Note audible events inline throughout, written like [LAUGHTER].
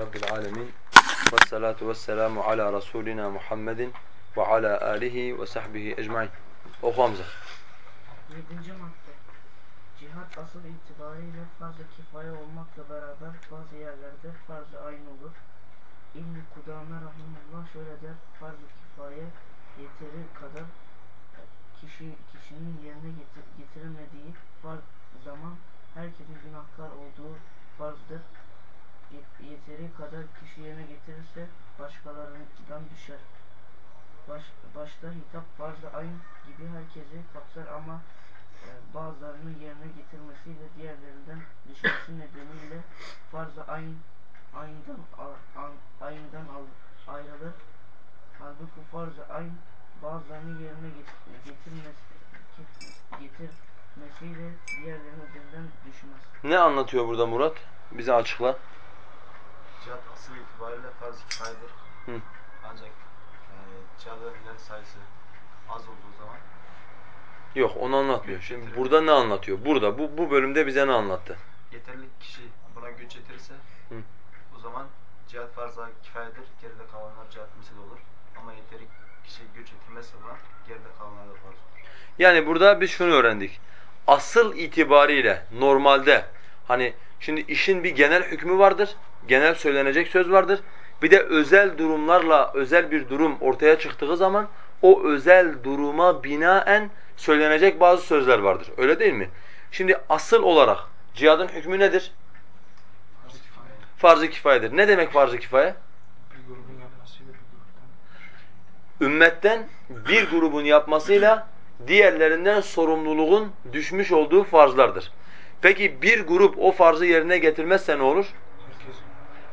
Rabbil alemin ve salatu ve selamu ala Resulina Muhammedin ve ala alihi ve sahbihi ecmain. Oku Hamza. Yedinci madde. Cihat asıl itibariyle farz-ı kifaye olmakla beraber bazı yerlerde farz-ı ayn olur. İbn-i Kudame Rahimullah şöyle der, farz-ı kifaye yeteri kadar kişi, kişinin yerine getir, getiremediği farz zaman herkesin günahkar olduğu farzdır. Ye- Yeteri kadar kişi yerine getirirse başkalarından düşer. Baş, başta hitap farz-ı ayn gibi herkesi kapsar ama e, bazılarının yerine getirmesiyle diğerlerinden düşmesi nedeniyle farz-ı ayn ayından an- ayından al- ayrılır. Halbuki farz-ı ayn bazılarının yerine get- getirmesi get- getirmesiyle diğerlerinin üzerinden düşmez. Ne anlatıyor burada Murat? Bize açıkla. Cihat asıl itibariyle farz-ı kifayedir. Hı. Ancak yani cihat edenlerin sayısı az olduğu zaman Yok onu anlatmıyor. Şimdi burada ne anlatıyor? Burada bu bu bölümde bize ne anlattı? yeterli kişi buna güç yetirirse Hı. o zaman cihat farz-ı kifayedir. Geride kalanlar cihat mesele olur. Ama yeteri kişi güç yetirmezse buna geride kalanlar da farz olur. Yani burada biz şunu öğrendik. Asıl itibariyle normalde hani şimdi işin bir genel hükmü vardır. Genel söylenecek söz vardır. Bir de özel durumlarla özel bir durum ortaya çıktığı zaman o özel duruma binaen söylenecek bazı sözler vardır. Öyle değil mi? Şimdi asıl olarak cihadın hükmü nedir? Farz-ı kifaye. Farz-ı kifayedir. Ne demek farz-ı kifaye? Ümmetten bir grubun yapmasıyla diğerlerinden sorumluluğun düşmüş olduğu farzlardır. Peki bir grup o farzı yerine getirmezse ne olur?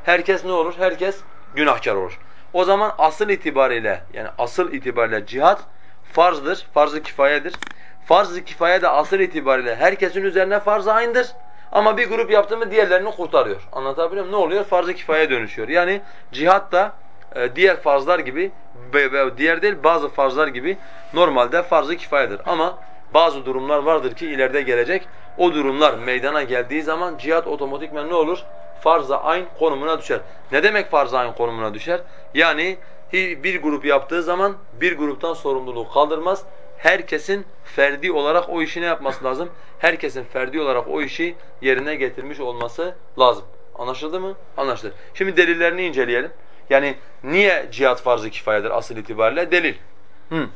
Herkes ne olur? Herkes günahkar olur. O zaman asıl itibariyle yani asıl itibariyle cihat farzdır, farz-ı kifayedir. Farz-ı kifaye de asıl itibariyle herkesin üzerine farz-ı aynıdır. Ama bir grup yaptı mı diğerlerini kurtarıyor. Anlatabiliyor muyum? Ne oluyor? Farz-ı kifaya dönüşüyor. Yani cihat da e, diğer farzlar gibi, ve- ve diğer değil bazı farzlar gibi normalde farz-ı kifayedir. Ama bazı durumlar vardır ki ileride gelecek. O durumlar meydana geldiği zaman cihat otomatikmen ne olur? Farz-ı ayn konumuna düşer. Ne demek farz-ı ayn konumuna düşer? Yani bir grup yaptığı zaman bir gruptan sorumluluğu kaldırmaz. Herkesin ferdi olarak o işi ne yapması lazım? Herkesin ferdi olarak o işi yerine getirmiş olması lazım. Anlaşıldı mı? Anlaşıldı. Şimdi delillerini inceleyelim. Yani niye cihat farz-ı kifayedir asıl itibariyle? Delil. Hı.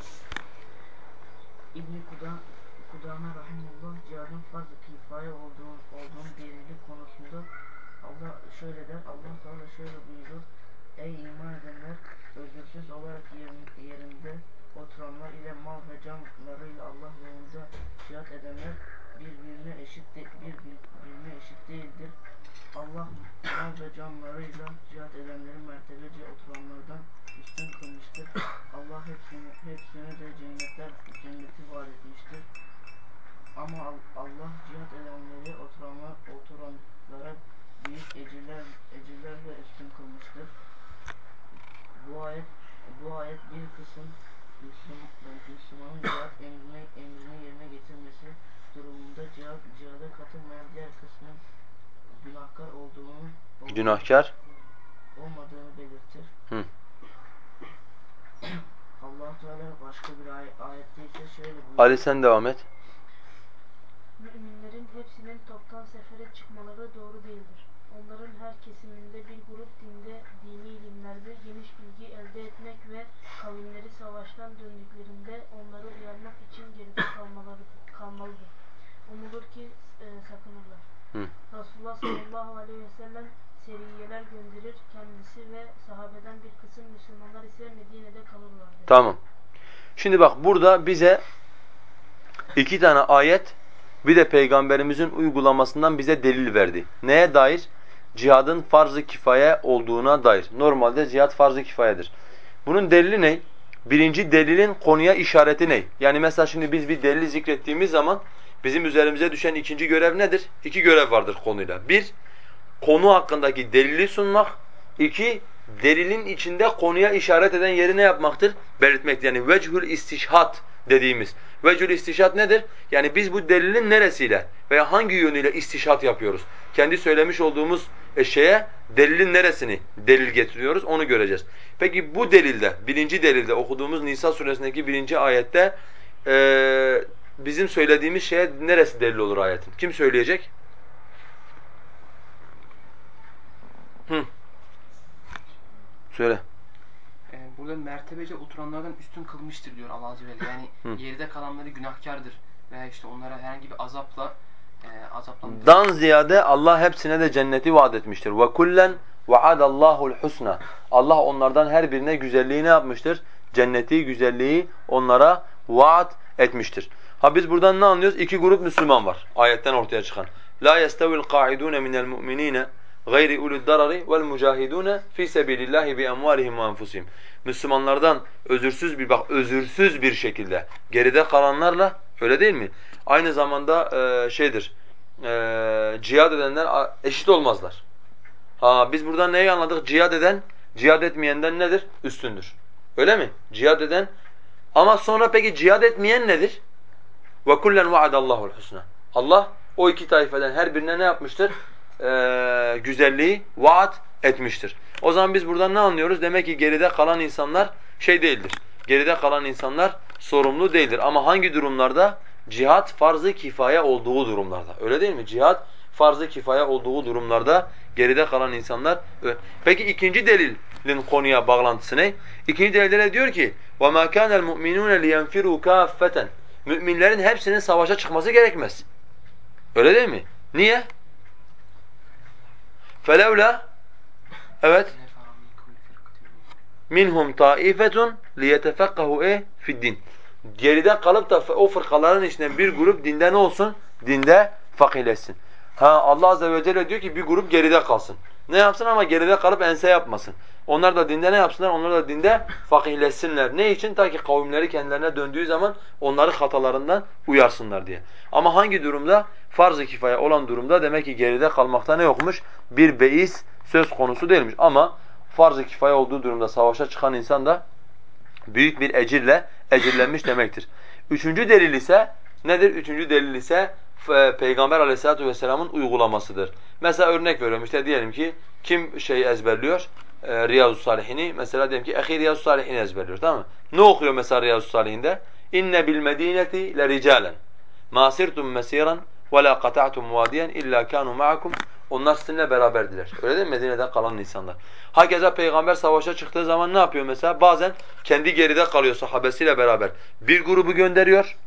Kuda- Kudame Rahimullah cihadın farz-ı kifaye olduğu, olduğunu delili konusunda Allah şöyle der, Allah Teala şöyle buyurur. Ey iman edenler, özürsüz olarak yerin- yerinde oturanlar ile mal ve canlarıyla Allah yolunda cihat edenler birbirine eşit de, birbirine eşit değildir. Allah mal ve canlarıyla cihat edenleri mertebece oturanlardan üstün kılmıştır. Allah hepsini, hepsine de cennetler, cenneti vaat etmiştir. Ama Al- Allah cihat edenleri oturanlar, oturanlara büyük ecirler, ecirlerle üstün kılmıştır. Bu ayet, bu ayet bir kısım Müslüman, Müslümanın cihat emrini, emrini yerine getirmesi durumunda cihat, cihada katılmayan diğer kısmın günahkar olduğunu Günahkar. olmadığını belirtir. Hı. allah Teala başka bir ay ayette ise şöyle buyuruyor. Ali sen devam et. Müminlerin hepsinin toptan sefere çıkmaları doğru değildir. Onların her kesiminde bir grup dinde, dini ilimlerde geniş bilgi elde etmek ve kavimleri savaştan döndüklerinde onları uyarmak için geride kalmaları, kalmalıdır. Umulur ki e, sakınırlar. Hı. Resulullah sallallahu aleyhi ve sellem seriyeler gönderir. Kendisi ve sahabeden bir kısım Müslümanlar ise Medine'de kalırlardı. Tamam. Şimdi bak burada bize iki tane ayet bir de peygamberimizin uygulamasından bize delil verdi. Neye dair? Cihadın farz-ı kifaye olduğuna dair. Normalde cihad farz-ı kifayedir. Bunun delili ne? Birinci delilin konuya işareti ne? Yani mesela şimdi biz bir delil zikrettiğimiz zaman bizim üzerimize düşen ikinci görev nedir? İki görev vardır konuyla. Bir, konu hakkındaki delili sunmak. İki, delilin içinde konuya işaret eden yeri ne yapmaktır? Belirtmektir. Yani vechhül istişhat dediğimiz. Vecül istişat nedir? Yani biz bu delilin neresiyle veya hangi yönüyle istişat yapıyoruz? Kendi söylemiş olduğumuz şeye delilin neresini delil getiriyoruz onu göreceğiz. Peki bu delilde, birinci delilde okuduğumuz Nisa suresindeki birinci ayette ee, bizim söylediğimiz şeye neresi delil olur ayetin? Kim söyleyecek? Hı. Söyle. Burada mertebece oturanlardan üstün kılmıştır diyor Allah Azze ve Celle. [LAUGHS] Yani Hı. geride kalanları günahkardır. Veya işte onlara herhangi bir azapla e, azaplandırır. Dan ziyade Allah hepsine de cenneti vaat etmiştir. Ve kullen vaadallahu'l husna. Allah onlardan her birine güzelliği ne yapmıştır? Cenneti, güzelliği onlara vaat etmiştir. Ha biz buradan ne anlıyoruz? İki grup Müslüman var ayetten ortaya çıkan. La yestevil qa'idun minel mu'minina darari vel mucahidun fi sabilillahi bi emvalihim ve enfusihim. Müslümanlardan özürsüz bir bak özürsüz bir şekilde geride kalanlarla öyle değil mi? Aynı zamanda e, şeydir. E, cihad edenler eşit olmazlar. Ha biz buradan neyi anladık? Cihad eden cihad etmeyenden nedir? Üstündür. Öyle mi? Cihad eden ama sonra peki cihad etmeyen nedir? Ve kullen vaadallahu'l husna. Allah o iki taifeden her birine ne yapmıştır? Ee, güzelliği vaat etmiştir. O zaman biz buradan ne anlıyoruz? Demek ki geride kalan insanlar şey değildir. Geride kalan insanlar sorumlu değildir. Ama hangi durumlarda? Cihat farz-ı kifaye olduğu durumlarda. Öyle değil mi? Cihat farz-ı kifaye olduğu durumlarda geride kalan insanlar. Peki ikinci delilin konuya bağlantısı ne? İkinci delilde ne diyor ki? وَمَا كَانَ الْمُؤْمِنُونَ لِيَنْفِرُوا كَافَّةً Müminlerin hepsinin savaşa çıkması gerekmez. Öyle değil mi? Niye? Felevla evet minhum taifetun liyetefekkahu e fiddin. Geride kalıp da o fırkaların içinden bir grup dinde ne olsun? Dinde fakihleşsin. Ha Allah azze ve celle diyor ki bir grup geride kalsın. Ne yapsın ama geride kalıp ense yapmasın. Onlar da dinde ne yapsınlar? Onlar da dinde fakihleşsinler. Ne için? Ta ki kavimleri kendilerine döndüğü zaman onları hatalarından uyarsınlar diye. Ama hangi durumda? Farz-ı kifaya olan durumda demek ki geride kalmakta ne yokmuş? Bir beis söz konusu değilmiş. Ama farz-ı kifaya olduğu durumda savaşa çıkan insan da büyük bir ecirle ecirlenmiş demektir. Üçüncü delil ise nedir? Üçüncü delil ise e, Peygamber Aleyhisselatü vesselam'ın uygulamasıdır. Mesela örnek veriyorum işte diyelim ki kim şey ezberliyor? E, Riyazu Salihini mesela diyelim ki ehi Riyazu Salihini ezberliyor tamam mı? Ne okuyor mesela Riyazu Salihinde? İnne bil medineti le ricalen ma sirtum mesiran ve la qata'tum vadiyen illa kanu ma'akum onlar sizinle beraberdiler. Öyle değil mi? Medine'den kalan insanlar. Hakeza peygamber savaşa çıktığı zaman ne yapıyor mesela? Bazen kendi geride kalıyor sahabesiyle beraber. Bir grubu gönderiyor.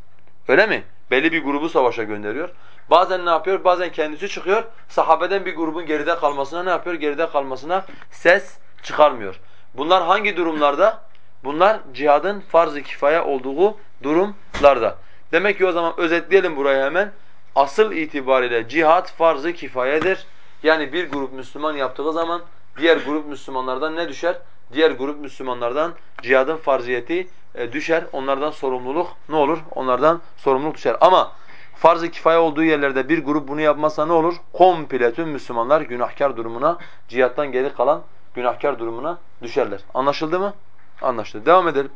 Öyle mi? Belli bir grubu savaşa gönderiyor. Bazen ne yapıyor? Bazen kendisi çıkıyor. Sahabeden bir grubun geride kalmasına ne yapıyor? Geride kalmasına ses çıkarmıyor. Bunlar hangi durumlarda? Bunlar cihadın farz-ı kifaya olduğu durumlarda. Demek ki o zaman özetleyelim burayı hemen. Asıl itibariyle cihat farz-ı kifayedir. Yani bir grup Müslüman yaptığı zaman diğer grup Müslümanlardan ne düşer? Diğer grup Müslümanlardan cihadın farziyeti e, düşer. Onlardan sorumluluk ne olur? Onlardan sorumluluk düşer. Ama farz-ı kifaye olduğu yerlerde bir grup bunu yapmazsa ne olur? Komple tüm Müslümanlar günahkar durumuna, cihattan geri kalan günahkar durumuna düşerler. Anlaşıldı mı? Anlaşıldı. Devam edelim.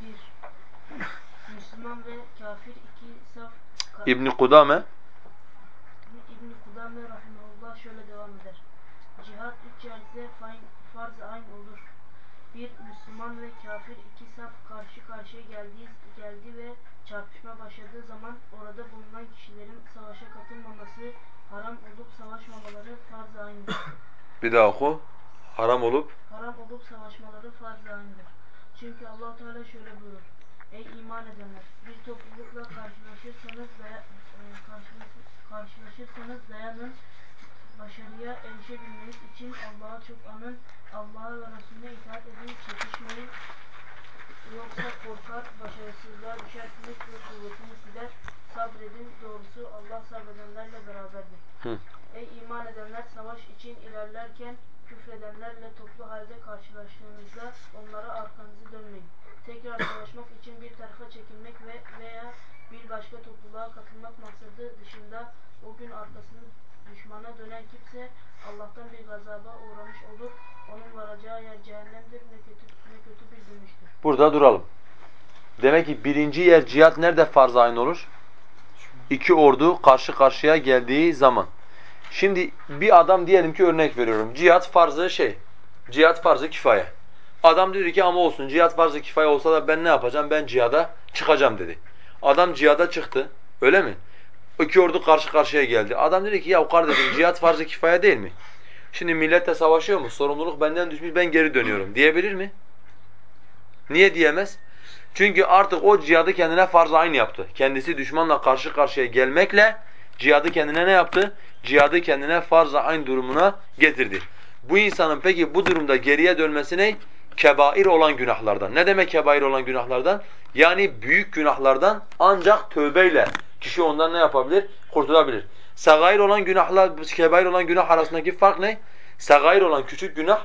Bir, Müslüman ve kafir iki saf İbn Kudame İbn Kudame rahimehullah şöyle devam eder. Cihat üç yerde farz ayn olur. Bir Müslüman ve kafir iki saf karşı karşıya geldiği geldi ve çarpışma başladığı zaman orada bulunan kişilerin savaşa katılmaması, haram olup savaşmamaları farz aynıdır. bir daha oku. Haram olup Haram olup savaşmaları farz aynıdır. Çünkü Allah Teala şöyle buyurur. Ey iman edenler! Bir toplulukla karşılaşırsanız daya, e, karşılaş- karşılaşırsanız dayanın. Başarıya erişebilmeniz için Allah'a çok anın. Allah'a ve Resulüne itaat edin. Çekişmeyin. Yoksa korkar, başarısızlığa düşersiniz ve kuvvetiniz gider. Sabredin. Doğrusu Allah sabredenlerle beraberdir. Hı. Ey iman edenler savaş için ilerlerken küfredenlerle toplu halde karşılaştığınızda onlara arkanızı dönmeyin. Tekrar savaşmak için bir tarafa çekilmek ve veya bir başka topluluğa katılmak maksadı dışında o gün arkasını düşmana dönen kimse Allah'tan bir gazaba uğramış olur. Onun varacağı yer cehennemdir. Ne kötü, ne kötü bir dönüştür. Burada duralım. Demek ki birinci yer cihat nerede farz aynı olur? İki ordu karşı karşıya geldiği zaman. Şimdi bir adam diyelim ki örnek veriyorum. Cihat farzı şey, cihat farzı kifaye. Adam dedi ki ama olsun cihat farzı kifaye olsa da ben ne yapacağım? Ben cihada çıkacağım dedi. Adam cihada çıktı. Öyle mi? İki ordu karşı karşıya geldi. Adam dedi ki ya kardeşim cihat farzı kifaye değil mi? Şimdi milletle savaşıyor mu? Sorumluluk benden düşmüş ben geri dönüyorum diyebilir mi? Niye diyemez? Çünkü artık o cihadı kendine farz aynı yaptı. Kendisi düşmanla karşı karşıya gelmekle cihadı kendine ne yaptı? Cihadı kendine farz aynı durumuna getirdi. Bu insanın peki bu durumda geriye dönmesi ne? Kebair olan günahlardan. Ne demek kebair olan günahlardan? Yani büyük günahlardan ancak tövbeyle kişi ondan ne yapabilir? Kurtulabilir. Sagair olan günahla kebair olan günah arasındaki fark ne? Sagair olan küçük günah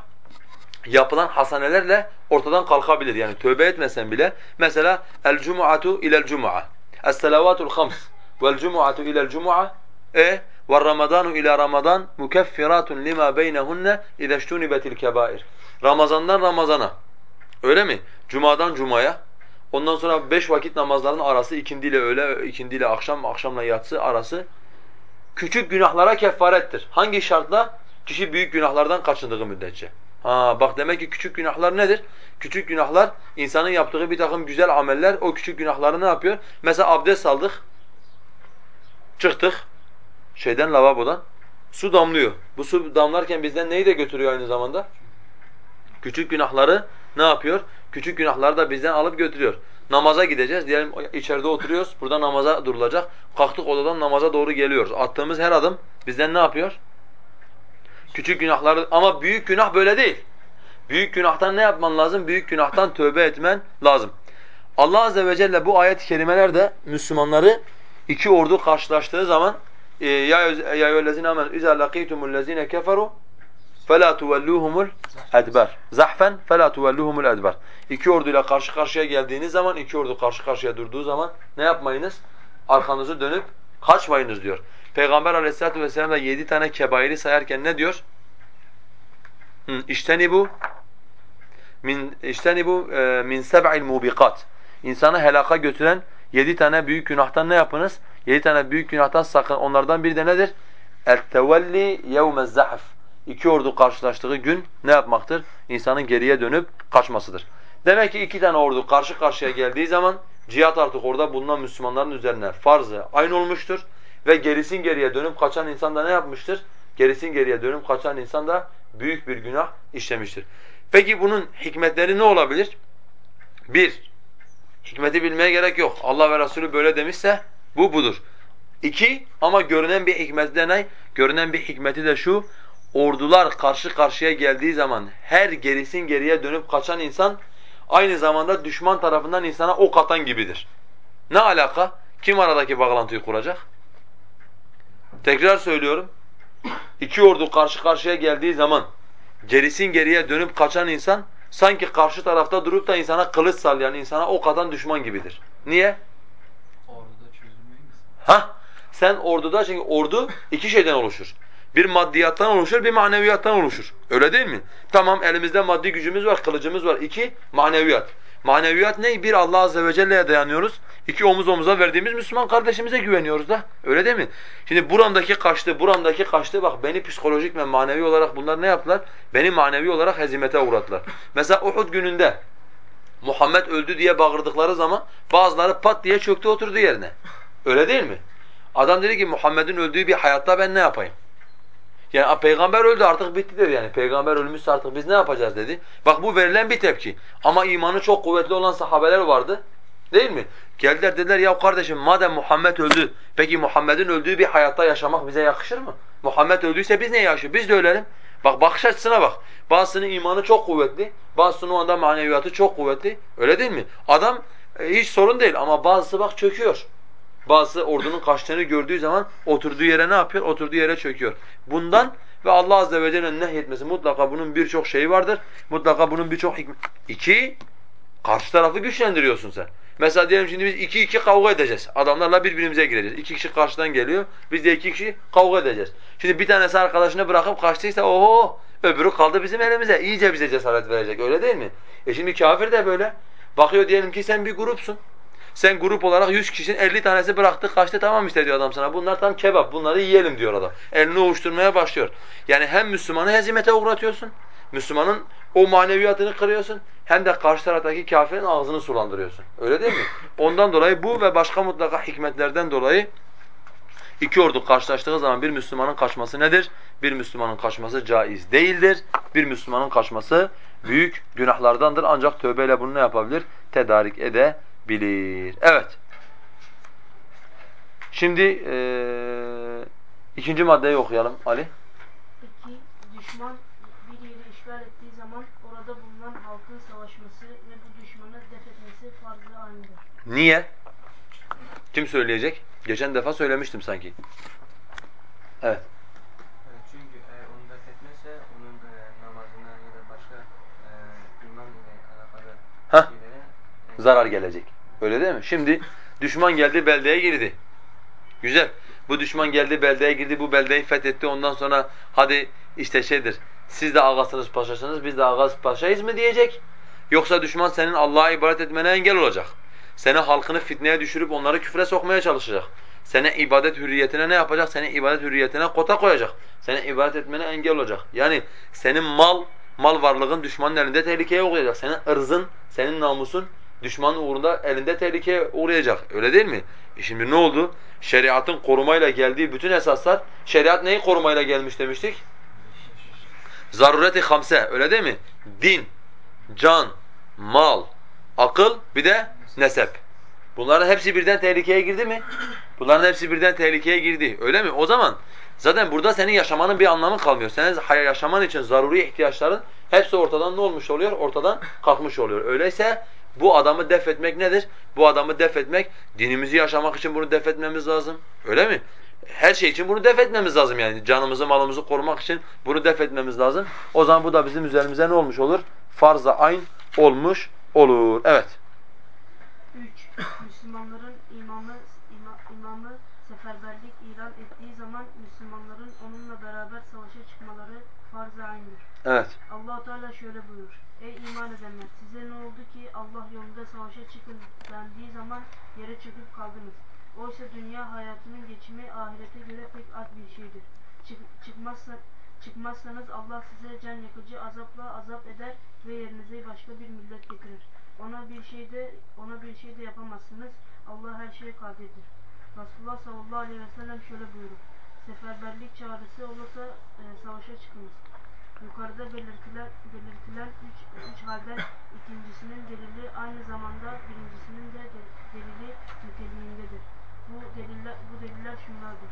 yapılan hasanelerle ortadan kalkabilir. Yani tövbe etmesen bile mesela el cumu'atu ilel cumu'a. Es-selavatul hams vel cumu'atu ilel cumu'a e ramadanu ila ramadan mukeffiratun lima beynehunne ijtunibetil kebair. Ramazandan Ramazana. Öyle mi? Cumadan cumaya. Ondan sonra beş vakit namazların arası ikindiyle öğle, ikindiyle akşam, akşamla yatsı arası küçük günahlara kefarettir. Hangi şartla? Kişi büyük günahlardan kaçındığı müddetçe. Ha bak demek ki küçük günahlar nedir? Küçük günahlar insanın yaptığı bir takım güzel ameller o küçük günahları ne yapıyor? Mesela abdest aldık. Çıktık şeyden lavabodan. Su damlıyor. Bu su damlarken bizden neyi de götürüyor aynı zamanda? Küçük günahları ne yapıyor? Küçük günahları da bizden alıp götürüyor. Namaza gideceğiz. Diyelim içeride oturuyoruz. Burada namaza durulacak. Kalktık odadan namaza doğru geliyoruz. Attığımız her adım bizden ne yapıyor? Küçük günahları ama büyük günah böyle değil. Büyük günahtan ne yapman lazım? Büyük günahtan tövbe etmen lazım. Allah azze ve celle bu ayet-i kerimelerde Müslümanları iki ordu karşılaştığı zaman ee, ya ya eyyühellezine amen iza laqitumul lezine keferu fela tuvelluhumul edber. Zahfen fela tuvelluhumul edber. İki orduyla karşı karşıya geldiğiniz zaman, iki ordu karşı karşıya durduğu zaman ne yapmayınız? Arkanızı dönüp kaçmayınız diyor. Peygamber aleyhissalatu vesselam da yedi tane kebairi sayarken ne diyor? İştenibu min iştenibu e, min seb'il mubikat. İnsanı helaka götüren yedi tane büyük günahtan ne yapınız? Yedi tane büyük günahtan sakın. Onlardan bir de nedir? El-tevelli yevmez zahf iki ordu karşılaştığı gün ne yapmaktır? İnsanın geriye dönüp kaçmasıdır. Demek ki iki tane ordu karşı karşıya geldiği zaman cihat artık orada bulunan Müslümanların üzerine farzı aynı olmuştur. Ve gerisin geriye dönüp kaçan insan da ne yapmıştır? Gerisin geriye dönüp kaçan insan da büyük bir günah işlemiştir. Peki bunun hikmetleri ne olabilir? Bir, hikmeti bilmeye gerek yok. Allah ve Resulü böyle demişse bu budur. İki, ama görünen bir hikmeti de ne? Görünen bir hikmeti de şu, ordular karşı karşıya geldiği zaman her gerisin geriye dönüp kaçan insan aynı zamanda düşman tarafından insana ok atan gibidir. Ne alaka? Kim aradaki bağlantıyı kuracak? Tekrar söylüyorum. İki ordu karşı karşıya geldiği zaman gerisin geriye dönüp kaçan insan sanki karşı tarafta durup da insana kılıç sallayan, insana ok atan düşman gibidir. Niye? Ha? Sen orduda çünkü ordu iki şeyden oluşur. Bir maddiyattan oluşur, bir maneviyattan oluşur. Öyle değil mi? Tamam elimizde maddi gücümüz var, kılıcımız var. İki, maneviyat. Maneviyat ne? Bir Allah azze ve celle'ye dayanıyoruz. İki omuz omuza verdiğimiz Müslüman kardeşimize güveniyoruz da. Öyle değil mi? Şimdi buramdaki kaçtı, buramdaki kaçtı. Bak beni psikolojik ve manevi olarak bunlar ne yaptılar? Beni manevi olarak hezimete uğrattılar. Mesela Uhud gününde Muhammed öldü diye bağırdıkları zaman bazıları pat diye çöktü oturdu yerine. Öyle değil mi? Adam dedi ki Muhammed'in öldüğü bir hayatta ben ne yapayım? Yani peygamber öldü artık bitti dedi yani. Peygamber ölmüşse artık biz ne yapacağız dedi. Bak bu verilen bir tepki. Ama imanı çok kuvvetli olan sahabeler vardı. Değil mi? Geldiler dediler ya kardeşim madem Muhammed öldü. Peki Muhammed'in öldüğü bir hayatta yaşamak bize yakışır mı? Muhammed öldüyse biz ne yaşıyoruz? Biz de ölelim. Bak bakış açısına bak. Bazısının imanı çok kuvvetli. Bazısının o anda maneviyatı çok kuvvetli. Öyle değil mi? Adam e, hiç sorun değil ama bazısı bak çöküyor. Bazısı ordunun kaçtığını gördüğü zaman oturduğu yere ne yapıyor? Oturduğu yere çöküyor. Bundan ve Allah azze ve celle'nin nehyetmesi mutlaka bunun birçok şeyi vardır. Mutlaka bunun birçok hikmet. İki, karşı tarafı güçlendiriyorsun sen. Mesela diyelim şimdi biz iki iki kavga edeceğiz. Adamlarla birbirimize gireceğiz. İki kişi karşıdan geliyor. Biz de iki kişi kavga edeceğiz. Şimdi bir tanesi arkadaşını bırakıp kaçtıysa oho öbürü kaldı bizim elimize. İyice bize cesaret verecek. Öyle değil mi? E şimdi kafir de böyle. Bakıyor diyelim ki sen bir grupsun. Sen grup olarak 100 kişinin 50 tanesi bıraktı kaçtı tamam işte diyor adam sana. Bunlar tam kebap bunları yiyelim diyor adam. Elini ovuşturmaya başlıyor. Yani hem Müslümanı hezimete uğratıyorsun. Müslümanın o maneviyatını kırıyorsun. Hem de karşı taraftaki kafirin ağzını sulandırıyorsun. Öyle değil mi? Ondan dolayı bu ve başka mutlaka hikmetlerden dolayı iki ordu karşılaştığı zaman bir Müslümanın kaçması nedir? Bir Müslümanın kaçması caiz değildir. Bir Müslümanın kaçması büyük günahlardandır. Ancak tövbeyle bunu ne yapabilir? Tedarik edebilir. Evet. Şimdi eee, ikinci maddeyi okuyalım Ali. Peki düşman bir yeri işgal ettiği zaman orada bulunan halkın savaşması ve bu düşmanı def etmesi farzı aynıdır. Niye? Kim söyleyecek? Geçen defa söylemiştim sanki. Evet, çünkü eğer onu def etmezse onun e, namazına ya da başka e, iman ile alakalı Hah. şeylere e, Zarar gelecek. Öyle değil mi? Şimdi düşman geldi beldeye girdi. Güzel. Bu düşman geldi beldeye girdi, bu beldeyi fethetti. Ondan sonra hadi işte şeydir. Siz de ağasınız, paşasınız, biz de ağası paşayız mı diyecek? Yoksa düşman senin Allah'a ibadet etmene engel olacak. Seni halkını fitneye düşürüp onları küfre sokmaya çalışacak. Seni ibadet hürriyetine ne yapacak? Seni ibadet hürriyetine kota koyacak. Seni ibadet etmene engel olacak. Yani senin mal, mal varlığın düşmanın elinde tehlikeye uğrayacak. Senin ırzın, senin namusun düşmanın uğrunda elinde tehlikeye uğrayacak. Öyle değil mi? E şimdi ne oldu? Şeriatın korumayla geldiği bütün esaslar, şeriat neyi korumayla gelmiş demiştik? Zarureti hamse, öyle değil mi? Din, can, mal, akıl, bir de nesep. Bunların hepsi birden tehlikeye girdi mi? Bunların hepsi birden tehlikeye girdi. Öyle mi? O zaman zaten burada senin yaşamanın bir anlamı kalmıyor. Senin yaşaman için zaruri ihtiyaçların hepsi ortadan ne olmuş oluyor? Ortadan kalkmış oluyor. Öyleyse bu adamı def etmek nedir? Bu adamı def etmek, dinimizi yaşamak için bunu def etmemiz lazım. Öyle mi? Her şey için bunu def etmemiz lazım yani. Canımızı, malımızı korumak için bunu def etmemiz lazım. O zaman bu da bizim üzerimize ne olmuş olur? Farz-ı ayn olmuş olur. Evet. 3. Müslümanların imamı, ima, imamı seferberlik ilan ettiği zaman Müslümanların onunla beraber savaşa çıkmaları farz-ı aynıdır. Evet. allah Teala şöyle buyurur. Ey iman edenler! Size ne oldu ki Allah yolunda savaşa çıkın dendiği zaman yere çöküp kaldınız. Oysa dünya hayatının geçimi ahirete göre pek az bir şeydir. Çık, çıkmazsa, çıkmazsanız Allah size can yakıcı azapla azap eder ve yerinize başka bir millet getirir. Ona bir şey de ona bir şey de yapamazsınız. Allah her şeye kadirdir. Resulullah sallallahu aleyhi ve sellem şöyle buyurur. Seferberlik çağrısı olursa e, savaşa çıkınız. Yukarıda belirtilen, belirtilen üç, üç halden ikincisinin delili aynı zamanda birincisinin de de- delili niteliğindedir. Bu deliller, bu deliller şunlardır.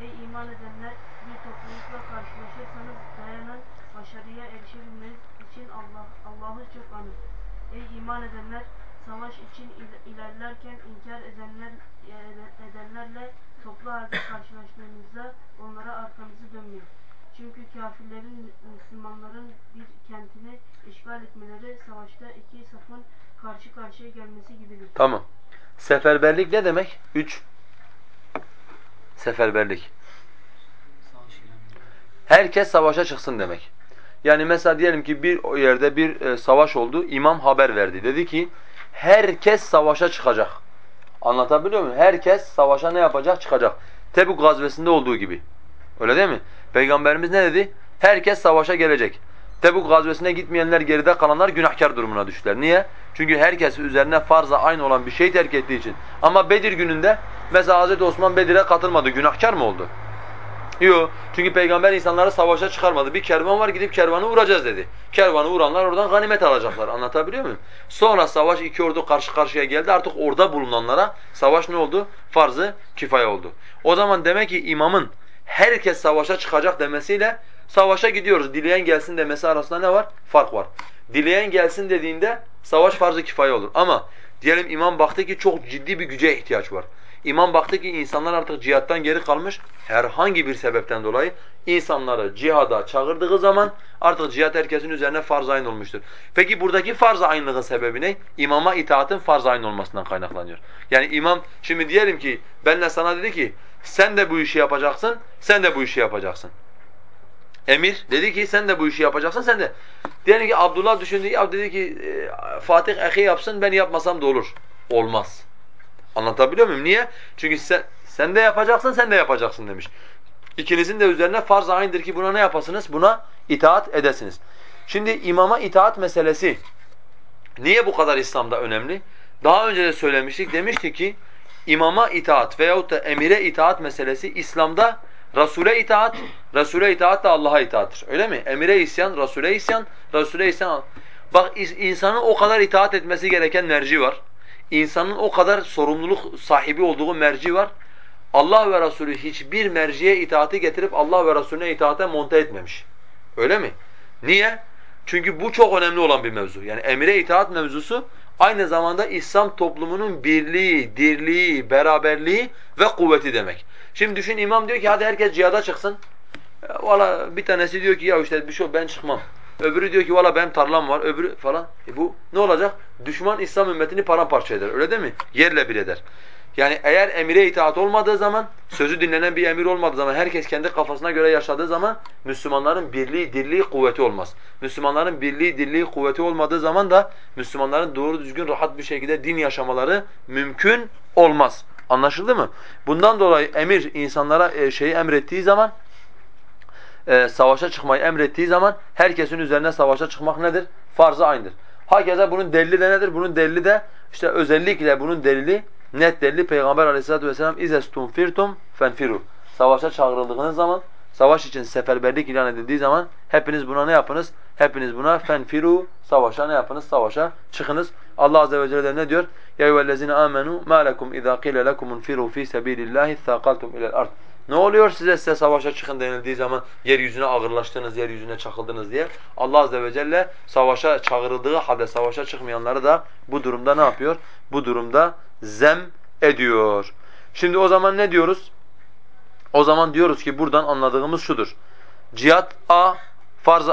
Ey iman edenler bir toplulukla karşılaşırsanız dayanın başarıya erişebilmeniz için Allah Allah'ı çok anın. Ey iman edenler savaş için il- ilerlerken inkar edenler e- edenlerle toplu halde karşılaştığınızda onlara arkanızı dönmeyin. Çünkü kafirlerin Mü- Müslümanların bir kentini işgal etmeleri savaşta iki safın karşı karşıya gelmesi gibidir. Tamam. Seferberlik ne demek? Üç. Seferberlik. Herkes savaşa çıksın demek. Yani mesela diyelim ki bir yerde bir e, savaş oldu, imam haber verdi. Dedi ki herkes savaşa çıkacak. Anlatabiliyor muyum? Herkes savaşa ne yapacak? Çıkacak. Tebük gazvesinde olduğu gibi. Öyle değil mi? Peygamberimiz ne dedi? Herkes savaşa gelecek. Tebük gazvesine gitmeyenler geride kalanlar günahkar durumuna düştüler. Niye? Çünkü herkes üzerine farza aynı olan bir şey terk ettiği için. Ama Bedir gününde mesela Hz. Osman Bedir'e katılmadı. Günahkar mı oldu? Yok. Çünkü peygamber insanları savaşa çıkarmadı. Bir kervan var gidip kervanı vuracağız dedi. Kervanı vuranlar oradan ganimet alacaklar. Anlatabiliyor muyum? Sonra savaş iki ordu karşı karşıya geldi. Artık orada bulunanlara savaş ne oldu? Farzı kifaya oldu. O zaman demek ki imamın herkes savaşa çıkacak demesiyle savaşa gidiyoruz. Dileyen gelsin demesi arasında ne var? Fark var. Dileyen gelsin dediğinde savaş farzı kifaya olur. Ama diyelim imam baktı ki çok ciddi bir güce ihtiyaç var. İmam baktı ki insanlar artık cihattan geri kalmış. Herhangi bir sebepten dolayı insanları cihada çağırdığı zaman artık cihat herkesin üzerine farz aynı olmuştur. Peki buradaki farz aynlığın sebebi ne? İmama itaatın farz aynı olmasından kaynaklanıyor. Yani imam şimdi diyelim ki benle sana dedi ki sen de bu işi yapacaksın, sen de bu işi yapacaksın. Emir dedi ki sen de bu işi yapacaksın sen de. Diyelim ki Abdullah düşündü ya dedi ki e, Fatih ehi yapsın ben yapmasam da olur. Olmaz. Anlatabiliyor muyum? Niye? Çünkü sen, sen de yapacaksın sen de yapacaksın demiş. İkinizin de üzerine farz aynıdır ki buna ne yapasınız? Buna itaat edesiniz. Şimdi imama itaat meselesi niye bu kadar İslam'da önemli? Daha önce de söylemiştik. Demiştik ki imama itaat veyahut da emire itaat meselesi İslam'da Resul'e itaat, Resul'e itaat da Allah'a itaattir. Öyle mi? Emire isyan, Resul'e isyan, Resul'e isyan. Bak insanın o kadar itaat etmesi gereken merci var. İnsanın o kadar sorumluluk sahibi olduğu merci var. Allah ve Resulü hiçbir merciye itaati getirip Allah ve Resulüne itaate monte etmemiş. Öyle mi? Niye? Çünkü bu çok önemli olan bir mevzu. Yani emire itaat mevzusu aynı zamanda İslam toplumunun birliği, dirliği, beraberliği ve kuvveti demek. Şimdi düşün imam diyor ki hadi herkes cihada çıksın. Valla bir tanesi diyor ki ya işte bir şey ben çıkmam. Öbürü diyor ki valla benim tarlam var. Öbürü falan. E bu ne olacak? Düşman İslam ümmetini paramparça eder. Öyle değil mi? Yerle bir eder. Yani eğer emire itaat olmadığı zaman, sözü dinlenen bir emir olmadığı zaman, herkes kendi kafasına göre yaşadığı zaman Müslümanların birliği, dirliği, kuvveti olmaz. Müslümanların birliği, dirliği, kuvveti olmadığı zaman da Müslümanların doğru düzgün, rahat bir şekilde din yaşamaları mümkün olmaz. Anlaşıldı mı? Bundan dolayı emir insanlara e, şeyi emrettiği zaman, e, savaşa çıkmayı emrettiği zaman herkesin üzerine savaşa çıkmak nedir? Farz-ı aynıdır. Hakeza bunun delili de nedir? Bunun delili de işte özellikle bunun delili net delili Peygamber Aleyhisselatü vesselam izestumfirtum fenfiru. Savaşa çağrıldığınız zaman, savaş için seferberlik ilan edildiği zaman hepiniz buna ne yapınız? Hepiniz buna fenfiru savaşa ne yapınız? Savaşa çıkınız. Allah azze ve celle ne diyor? Ya eyyühellezine amenu ma lekum iza qila lekum infiru fi sabilillahi thaqaltum ila'l ard. Ne oluyor size size savaşa çıkın denildiği zaman yeryüzüne ağırlaştınız, yeryüzüne çakıldınız diye. Allah azze ve celle savaşa çağrıldığı halde savaşa çıkmayanları da bu durumda ne yapıyor? Bu durumda zem ediyor. Şimdi o zaman ne diyoruz? O zaman diyoruz ki buradan anladığımız şudur. Cihat A farz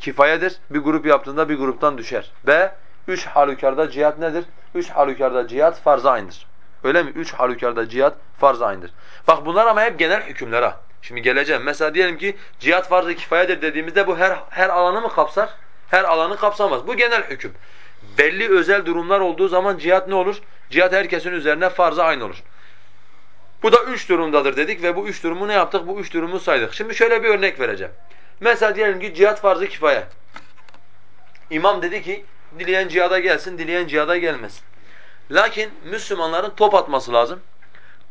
kifayedir. Bir grup yaptığında bir gruptan düşer. B üç halükarda cihat nedir? Üç halükarda cihat farz aynıdır. Öyle mi? Üç halükarda cihat farz aynıdır. Bak bunlar ama hep genel hükümler ha. Şimdi geleceğim. Mesela diyelim ki cihat farz-ı kifayedir dediğimizde bu her her alanı mı kapsar? Her alanı kapsamaz. Bu genel hüküm. Belli özel durumlar olduğu zaman cihat ne olur? Cihat herkesin üzerine farz-ı aynı olur. Bu da üç durumdadır dedik ve bu üç durumu ne yaptık? Bu üç durumu saydık. Şimdi şöyle bir örnek vereceğim. Mesela diyelim ki cihat farz-ı kifaye. İmam dedi ki dileyen cihada gelsin, dileyen cihada gelmesin. Lakin Müslümanların top atması lazım.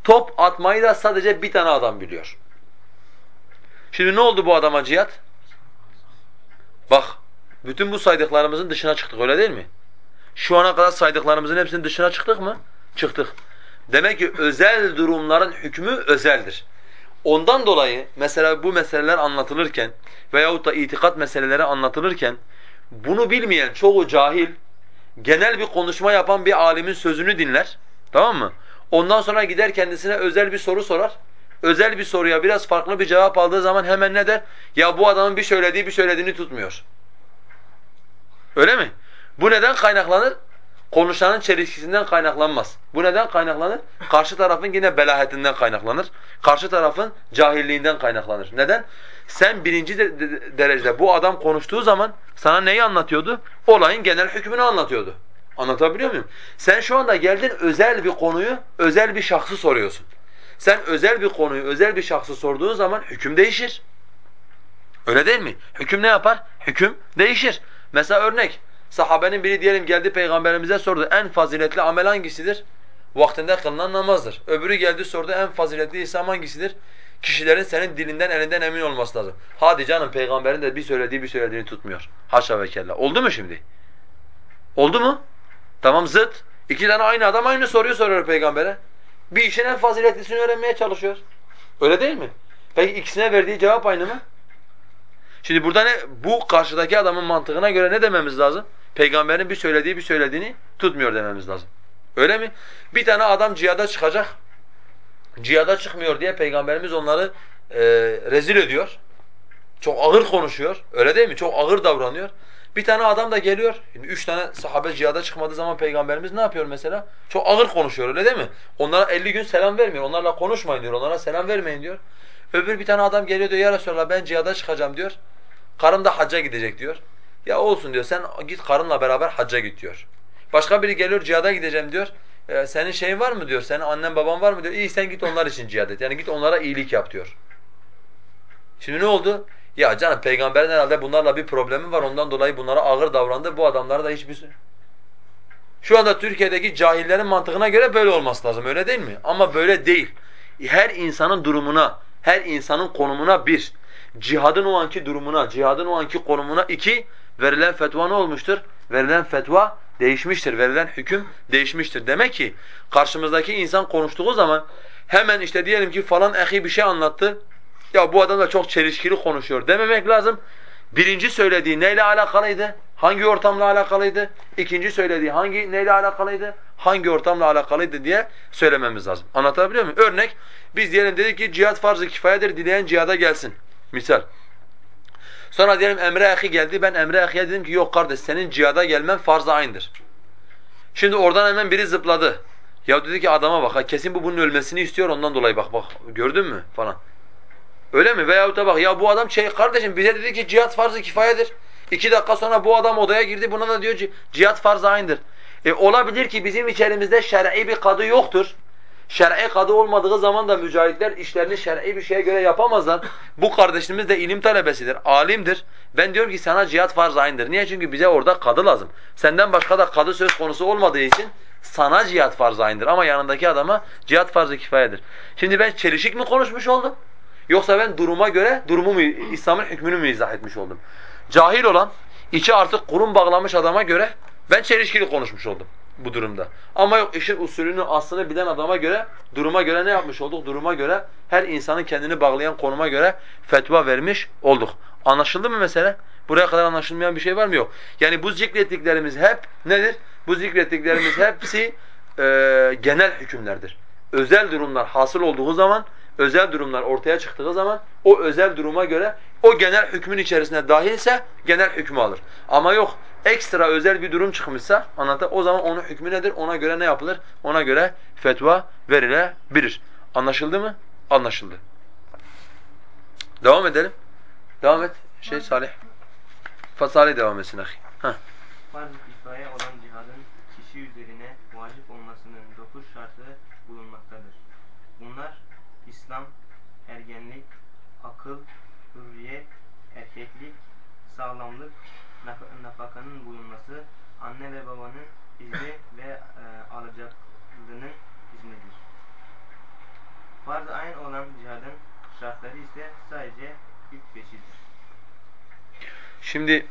Top atmayı da sadece bir tane adam biliyor. Şimdi ne oldu bu adama cihat? Bak, bütün bu saydıklarımızın dışına çıktık öyle değil mi? Şu ana kadar saydıklarımızın hepsinin dışına çıktık mı? Çıktık. Demek ki özel durumların hükmü özeldir. Ondan dolayı mesela bu meseleler anlatılırken veyahut da itikat meseleleri anlatılırken bunu bilmeyen çoğu cahil genel bir konuşma yapan bir alimin sözünü dinler. Tamam mı? Ondan sonra gider kendisine özel bir soru sorar. Özel bir soruya biraz farklı bir cevap aldığı zaman hemen ne der? Ya bu adamın bir söylediği bir söylediğini tutmuyor. Öyle mi? Bu neden kaynaklanır? Konuşanın çelişkisinden kaynaklanmaz. Bu neden kaynaklanır? Karşı tarafın yine belahetinden kaynaklanır. Karşı tarafın cahilliğinden kaynaklanır. Neden? Sen birinci de de derecede bu adam konuştuğu zaman sana neyi anlatıyordu? Olayın genel hükmünü anlatıyordu. Anlatabiliyor muyum? Sen şu anda geldin özel bir konuyu, özel bir şahsı soruyorsun. Sen özel bir konuyu, özel bir şahsı sorduğun zaman hüküm değişir. Öyle değil mi? Hüküm ne yapar? Hüküm değişir. Mesela örnek, sahabenin biri diyelim geldi peygamberimize sordu. En faziletli amel hangisidir? Vaktinde kılınan namazdır. Öbürü geldi sordu en faziletli İslam hangisidir? Kişilerin senin dilinden elinden emin olması lazım. Hadi canım peygamberin de bir söylediği bir söylediğini tutmuyor. Haşa ve kella. Oldu mu şimdi? Oldu mu? Tamam zıt. İki tane aynı adam aynı soruyu soruyor peygambere. Bir işin en faziletlisini öğrenmeye çalışıyor. Öyle değil mi? Peki ikisine verdiği cevap aynı mı? Şimdi burada ne? Bu karşıdaki adamın mantığına göre ne dememiz lazım? Peygamberin bir söylediği bir söylediğini tutmuyor dememiz lazım. Öyle mi? Bir tane adam cihada çıkacak. Cihada çıkmıyor diye Peygamberimiz onları e, rezil ediyor. Çok ağır konuşuyor. Öyle değil mi? Çok ağır davranıyor. Bir tane adam da geliyor. Şimdi üç tane sahabe cihada çıkmadığı zaman Peygamberimiz ne yapıyor mesela? Çok ağır konuşuyor öyle değil mi? Onlara 50 gün selam vermiyor. Onlarla konuşmayın diyor. Onlara selam vermeyin diyor. Öbür bir tane adam geliyor diyor ya Resulallah ben cihada çıkacağım diyor. Karım da hacca gidecek diyor. Ya olsun diyor sen git karınla beraber hacca git diyor. Başka biri geliyor cihada gideceğim diyor. E, senin şeyin var mı diyor, senin annen baban var mı diyor. İyi sen git onlar için cihad et. Yani git onlara iyilik yap diyor. Şimdi ne oldu? Ya canım peygamberin herhalde bunlarla bir problemi var ondan dolayı bunlara ağır davrandı. Bu adamlara da hiçbir... Şu anda Türkiye'deki cahillerin mantığına göre böyle olması lazım öyle değil mi? Ama böyle değil. Her insanın durumuna, her insanın konumuna bir, cihadın o anki durumuna, cihadın o anki konumuna iki, verilen fetva ne olmuştur? Verilen fetva değişmiştir, verilen hüküm değişmiştir. Demek ki karşımızdaki insan konuştuğu zaman hemen işte diyelim ki falan ehi bir şey anlattı. Ya bu adam da çok çelişkili konuşuyor dememek lazım. Birinci söylediği neyle alakalıydı? Hangi ortamla alakalıydı? İkinci söylediği hangi neyle alakalıydı? Hangi ortamla alakalıydı diye söylememiz lazım. Anlatabiliyor muyum? Örnek biz diyelim dedik ki cihat farz-ı kifayedir dileyen cihada gelsin. Misal. Sonra diyelim Emre Ahi geldi. Ben Emre Ahi'ye dedim ki yok kardeş senin cihada gelmen farz-ı aynıdır. Şimdi oradan hemen biri zıpladı. Ya dedi ki adama bak ha kesin bu bunun ölmesini istiyor ondan dolayı bak bak gördün mü falan. Öyle mi? Veyahut da bak ya bu adam şey kardeşim bize dedi ki cihat farz-ı kifayedir. İki dakika sonra bu adam odaya girdi buna da diyor ki cihat farz-ı aynıdır. E olabilir ki bizim içerimizde şer'i bir kadı yoktur. Şer'i kadı olmadığı zaman da mücahitler işlerini şer'i bir şeye göre yapamazlar. Bu kardeşimiz de ilim talebesidir, alimdir. Ben diyorum ki sana cihat farz aynıdır. Niye? Çünkü bize orada kadı lazım. Senden başka da kadı söz konusu olmadığı için sana cihat farz aynıdır ama yanındaki adama cihat farz-ı kifayedir. Şimdi ben çelişik mi konuşmuş oldum? Yoksa ben duruma göre durumu mu, İslam'ın hükmünü mü izah etmiş oldum? Cahil olan, içi artık kurum bağlamış adama göre ben çelişkili konuşmuş oldum bu durumda. Ama yok işin usulünü, aslını bilen adama göre, duruma göre ne yapmış olduk? Duruma göre, her insanın kendini bağlayan konuma göre fetva vermiş olduk. Anlaşıldı mı mesele? Buraya kadar anlaşılmayan bir şey var mı? Yok. Yani bu zikrettiklerimiz hep nedir? Bu zikrettiklerimiz [LAUGHS] hepsi e, genel hükümlerdir. Özel durumlar hasıl olduğu zaman, özel durumlar ortaya çıktığı zaman o özel duruma göre o genel hükmün içerisine dahilse genel hükmü alır. Ama yok ekstra özel bir durum çıkmışsa anlatı o zaman onun hükmü nedir? Ona göre ne yapılır? Ona göre fetva verilebilir. Anlaşıldı mı? Anlaşıldı. Devam edelim. Devam et. Şey Salih. Salih devam etsin ahi. Heh. Farz-ı kifaye olan cihadın kişi üzerine vacip olmasının dokuz şartı bulunmaktadır. Bunlar İslam, ergenlik, akıl, hürriyet, erkeklik, sağlamlık, nafakanın bulunması, anne ve babanın izni [LAUGHS] ve e, alacaklığının iznidir. Farz-ı ayn olan cihadın şartları ise sadece ilk beşidir. Şimdi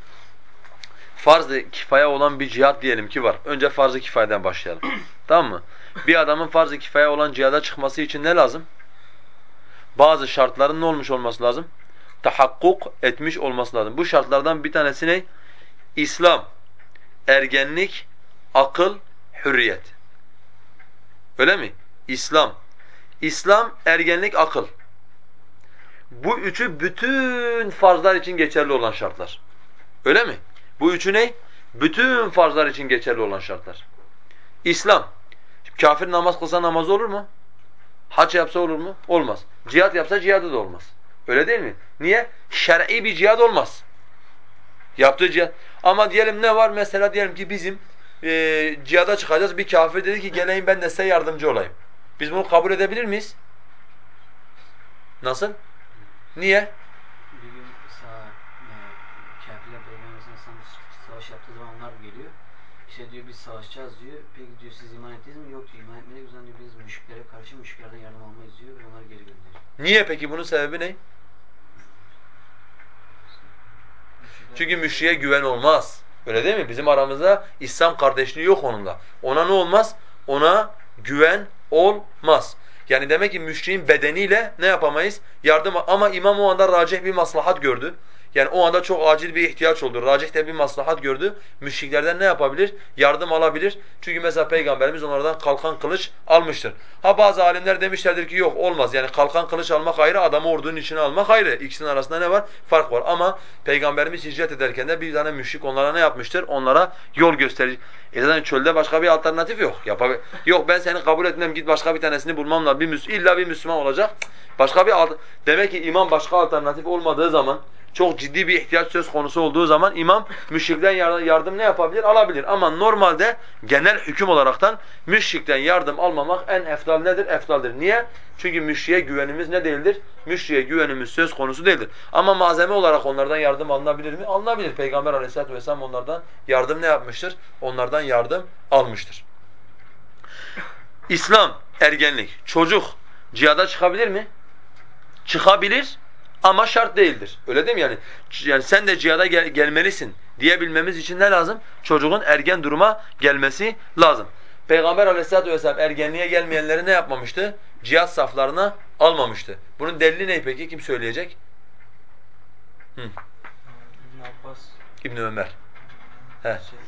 farz-ı kifaya olan bir cihat diyelim ki var. Önce farz-ı kifayeden başlayalım. [CLEARS THROAT] tamam mı? Bir adamın farz-ı kifaya olan cihada çıkması için ne lazım? Bazı şartların ne olmuş olması lazım? Tahakkuk etmiş olması lazım. Bu şartlardan bir tanesi ne? İslam, ergenlik, akıl, hürriyet. Öyle mi? İslam, İslam, ergenlik, akıl. Bu üçü bütün farzlar için geçerli olan şartlar. Öyle mi? Bu üçü ne? Bütün farzlar için geçerli olan şartlar. İslam. Şimdi kafir namaz kılsa namaz olur mu? Hac yapsa olur mu? Olmaz. Cihat yapsa cihadı da olmaz. Öyle değil mi? Niye? Şer'i bir cihad olmaz. Yaptığı cihad. Ama diyelim ne var? Mesela diyelim ki bizim e, cihada çıkacağız. Bir kafir dedi ki geleyim ben de size yardımcı olayım. Biz bunu kabul edebilir miyiz? Nasıl? Niye? Bir gün sağ e, kafirler Peygamber Efendimiz'e savaş yaptığı zaman onlar geliyor. İşte diyor biz savaşacağız diyor. Peki diyor siz iman ettiniz mi? Yok diyor iman etmedik. O zaman diyor biz müşriklere karşı müşriklerden yardım almayız diyor ve onları geri gönderiyor. Niye peki bunun sebebi ne? Çünkü müşriye güven olmaz. Öyle değil mi? Bizim aramızda İslam kardeşliği yok onunla. Ona ne olmaz? Ona güven olmaz. Yani demek ki müşriğin bedeniyle ne yapamayız? Yardım ama imam o anda racih bir maslahat gördü. Yani o anda çok acil bir ihtiyaç oldu. Racih de bir maslahat gördü. Müşriklerden ne yapabilir? Yardım alabilir. Çünkü mesela Peygamberimiz onlardan kalkan kılıç almıştır. Ha bazı alimler demişlerdir ki yok olmaz. Yani kalkan kılıç almak ayrı, adamı ordunun içine almak ayrı. İkisinin arasında ne var? Fark var. Ama Peygamberimiz hicret ederken de bir tane müşrik onlara ne yapmıştır? Onlara yol gösterici. E zaten çölde başka bir alternatif yok. Yapabil yok ben seni kabul etmem git başka bir tanesini bulmam lazım. Bir Müs illa bir Müslüman olacak. Başka bir demek ki imam başka alternatif olmadığı zaman çok ciddi bir ihtiyaç söz konusu olduğu zaman imam müşrikten yardım ne yapabilir? Alabilir. Ama normalde genel hüküm olaraktan müşrikten yardım almamak en efdal nedir? Efdaldir. Niye? Çünkü müşriye güvenimiz ne değildir? Müşriye güvenimiz söz konusu değildir. Ama malzeme olarak onlardan yardım alınabilir mi? Alınabilir. Peygamber aleyhissalatu vesselam onlardan yardım ne yapmıştır? Onlardan yardım almıştır. İslam, ergenlik, çocuk cihada çıkabilir mi? Çıkabilir ama şart değildir. Öyle değil mi yani? Yani sen de cihada gel gelmelisin diyebilmemiz için ne lazım? Çocuğun ergen duruma gelmesi lazım. Peygamber aleyhissalatu vesselam ergenliğe gelmeyenleri ne yapmamıştı? Cihad saflarına almamıştı. Bunun delili ne peki? Kim söyleyecek? Hı. İbn Abbas İbn Ömer. He. şey,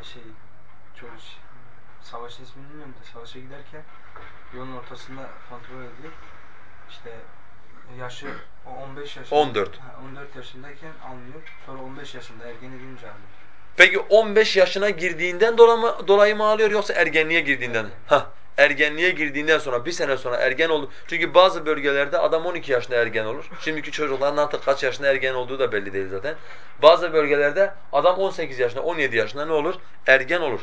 e, şey çok savaşın ismini bilmiyorum da savaşa giderken yolun ortasında kontrol ediyor. İşte yaşı o 15 yaşında. 14. Ha, 14 yaşındayken almıyor. Sonra 15 yaşında ergen edince alıyor. Peki 15 yaşına girdiğinden dolayı mı, dolayı mı alıyor yoksa ergenliğe girdiğinden? mi? Ha, ergenliğe girdiğinden sonra bir sene sonra ergen oldu. Çünkü bazı bölgelerde adam 12 yaşında ergen olur. Şimdiki çocukların artık kaç yaşında ergen olduğu da belli değil zaten. Bazı bölgelerde adam 18 yaşında, 17 yaşında ne olur? Ergen olur.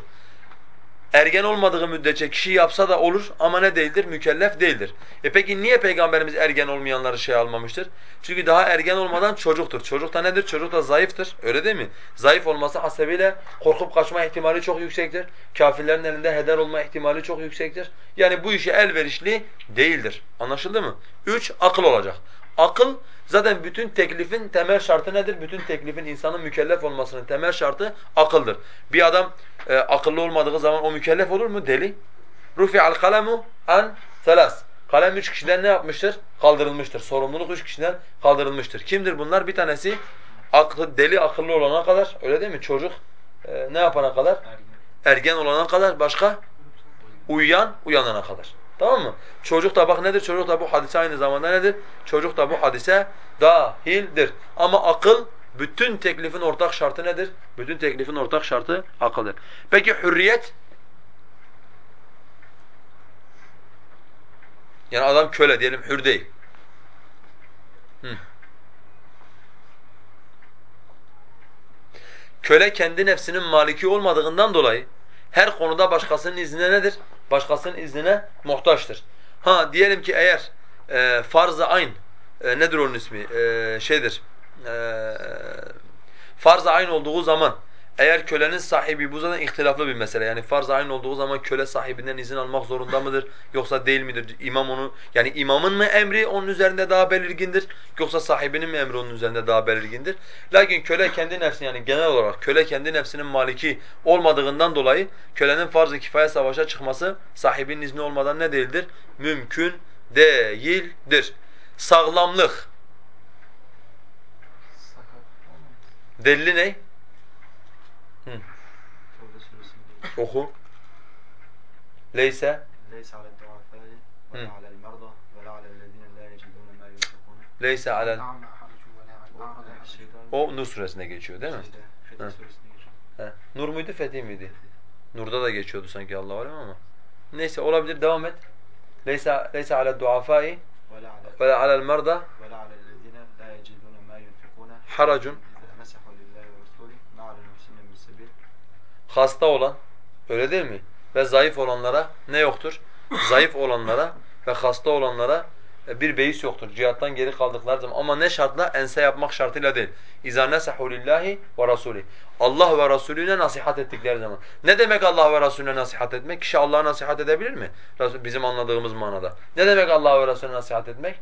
Ergen olmadığı müddetçe kişi yapsa da olur ama ne değildir? Mükellef değildir. E peki niye Peygamberimiz ergen olmayanları şey almamıştır? Çünkü daha ergen olmadan çocuktur. Çocuk da nedir? Çocuk da zayıftır. Öyle değil mi? Zayıf olması hasebiyle korkup kaçma ihtimali çok yüksektir. Kafirlerin elinde heder olma ihtimali çok yüksektir. Yani bu işe elverişli değildir. Anlaşıldı mı? Üç, akıl olacak. Akıl zaten bütün teklifin temel şartı nedir? Bütün teklifin insanın mükellef olmasının temel şartı akıldır. Bir adam e, akıllı olmadığı zaman o mükellef olur mu? Deli. Rufi'al kalemu an selas. Kalem üç kişiden ne yapmıştır? Kaldırılmıştır. Sorumluluk üç kişiden kaldırılmıştır. Kimdir bunlar? Bir tanesi aklı, deli akıllı olana kadar, öyle değil mi? Çocuk e, ne yapana kadar? Ergen olana kadar. Başka? Uyuyan, uyanana kadar. Tamam mı? Çocuk da bak nedir? Çocuk da bu hadise aynı zamanda nedir? Çocuk da bu hadise dahildir. Ama akıl bütün teklifin ortak şartı nedir? Bütün teklifin ortak şartı akıldır. Peki hürriyet? Yani adam köle diyelim hür değil. Hı. Köle kendi nefsinin maliki olmadığından dolayı her konuda başkasının iznine nedir? Başkasının iznine muhtaçtır. Ha diyelim ki eğer e, farz-ı ayn e, nedir onun ismi? E, şeydir. E, farz-ı ayn olduğu zaman eğer kölenin sahibi bu zaten ihtilaflı bir mesele. Yani farz-ı ayn olduğu zaman köle sahibinden izin almak zorunda mıdır yoksa değil midir? İmam onu yani imamın mı emri onun üzerinde daha belirgindir yoksa sahibinin mi emri onun üzerinde daha belirgindir? Lakin köle kendi nefsini yani genel olarak köle kendi nefsinin maliki olmadığından dolayı kölenin farz-ı kifaya savaşa çıkması sahibinin izni olmadan ne değildir? Mümkün değildir. Sağlamlık. Delili ne? Oku. Leyse. Leyse alel du'afâni ve la alel merda ve la alellezîne la yecidûne mâ yunfikûn. Leyse alel. O Nur suresine geçiyor değil mi? Fetih suresine geçiyor. Nur muydu, Fetih miydi? Nur'da da geçiyordu sanki Allah'u alem ama. Neyse olabilir devam et. Leysa leysa ala duafai ve la ala merda ve la ala lezine la yecidun ma yunfikuna haracun iza mesahu lillahi ve rasulih ma ala nefsine min sebil. Hasta olan öyle değil mi? Ve zayıf olanlara ne yoktur? Zayıf olanlara ve hasta olanlara e, bir beis yoktur. Cihattan geri kaldıkları zaman ama ne şartla? Ense yapmak şartıyla değil. Nesahu lillahi ve rasuli. Allah ve Resulüne nasihat ettikleri zaman. Ne demek Allah ve Resulüne nasihat etmek? Kişi Allah'a nasihat edebilir mi? Bizim anladığımız manada. Ne demek Allah ve Resulüne nasihat etmek?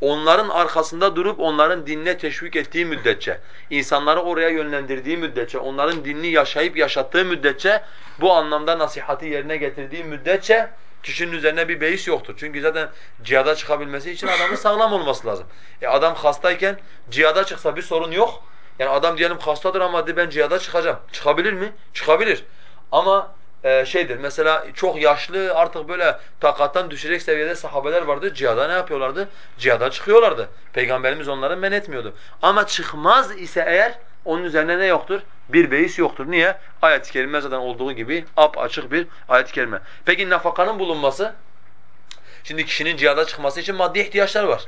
Onların arkasında durup onların dinine teşvik ettiği müddetçe, insanları oraya yönlendirdiği müddetçe, onların dinini yaşayıp yaşattığı müddetçe, bu anlamda nasihati yerine getirdiği müddetçe kişinin üzerine bir beis yoktur. Çünkü zaten cihada çıkabilmesi için adamın sağlam olması lazım. E adam hastayken cihada çıksa bir sorun yok. Yani adam diyelim hastadır ama hadi ben cihada çıkacağım. Çıkabilir mi? Çıkabilir. Ama e, şeydir mesela çok yaşlı artık böyle takattan düşecek seviyede sahabeler vardı. Cihada ne yapıyorlardı? Cihada çıkıyorlardı. Peygamberimiz onları men etmiyordu. Ama çıkmaz ise eğer onun üzerine ne yoktur? Bir beis yoktur. Niye? Ayet-i kerime zaten olduğu gibi ap açık bir ayet-i kerime. Peki nafakanın bulunması? Şimdi kişinin cihada çıkması için maddi ihtiyaçlar var.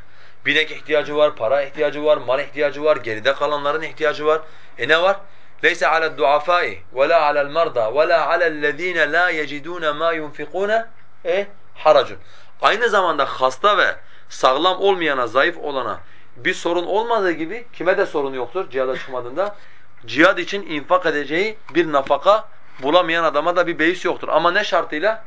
Binek ihtiyacı var, para ihtiyacı var, mal ihtiyacı var, geride kalanların ihtiyacı var. E ne var? ليس على الضعفاء ولا على المرضى ولا على الذين لا يجدون ما ينفقون e haracun. Aynı zamanda hasta ve sağlam olmayana, zayıf olana bir sorun olmadığı gibi kime de sorun yoktur cihada çıkmadığında? Cihad için infak edeceği bir nafaka bulamayan adama da bir beis yoktur. Ama ne şartıyla?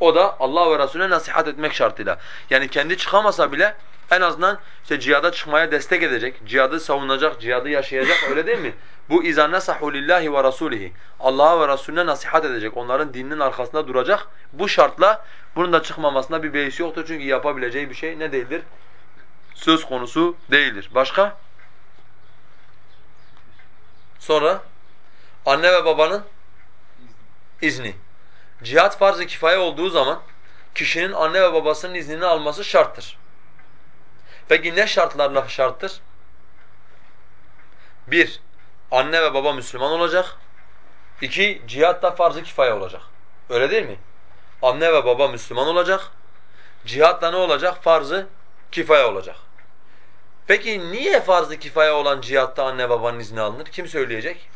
O da Allah ve Resulüne nasihat etmek şartıyla. Yani kendi çıkamasa bile en azından işte cihada çıkmaya destek edecek, cihadı savunacak, cihadı yaşayacak öyle değil mi? Bu izâ nasahu lillahi ve rasulihi. Allah'a ve Resulüne nasihat edecek, onların dininin arkasında duracak. Bu şartla bunun da çıkmamasında bir beis yoktur çünkü yapabileceği bir şey ne değildir? Söz konusu değildir. Başka? Sonra anne ve babanın izni. Cihat farz-ı kifaye olduğu zaman kişinin anne ve babasının iznini alması şarttır. Peki ne şartlarla şarttır? Bir, anne ve baba Müslüman olacak. İki, cihat da farz-ı kifaye olacak. Öyle değil mi? Anne ve baba Müslüman olacak. Cihat da ne olacak? Farz-ı kifaye olacak. Peki niye farz-ı kifaye olan cihatta anne babanın izni alınır? Kim söyleyecek?